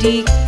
Deep.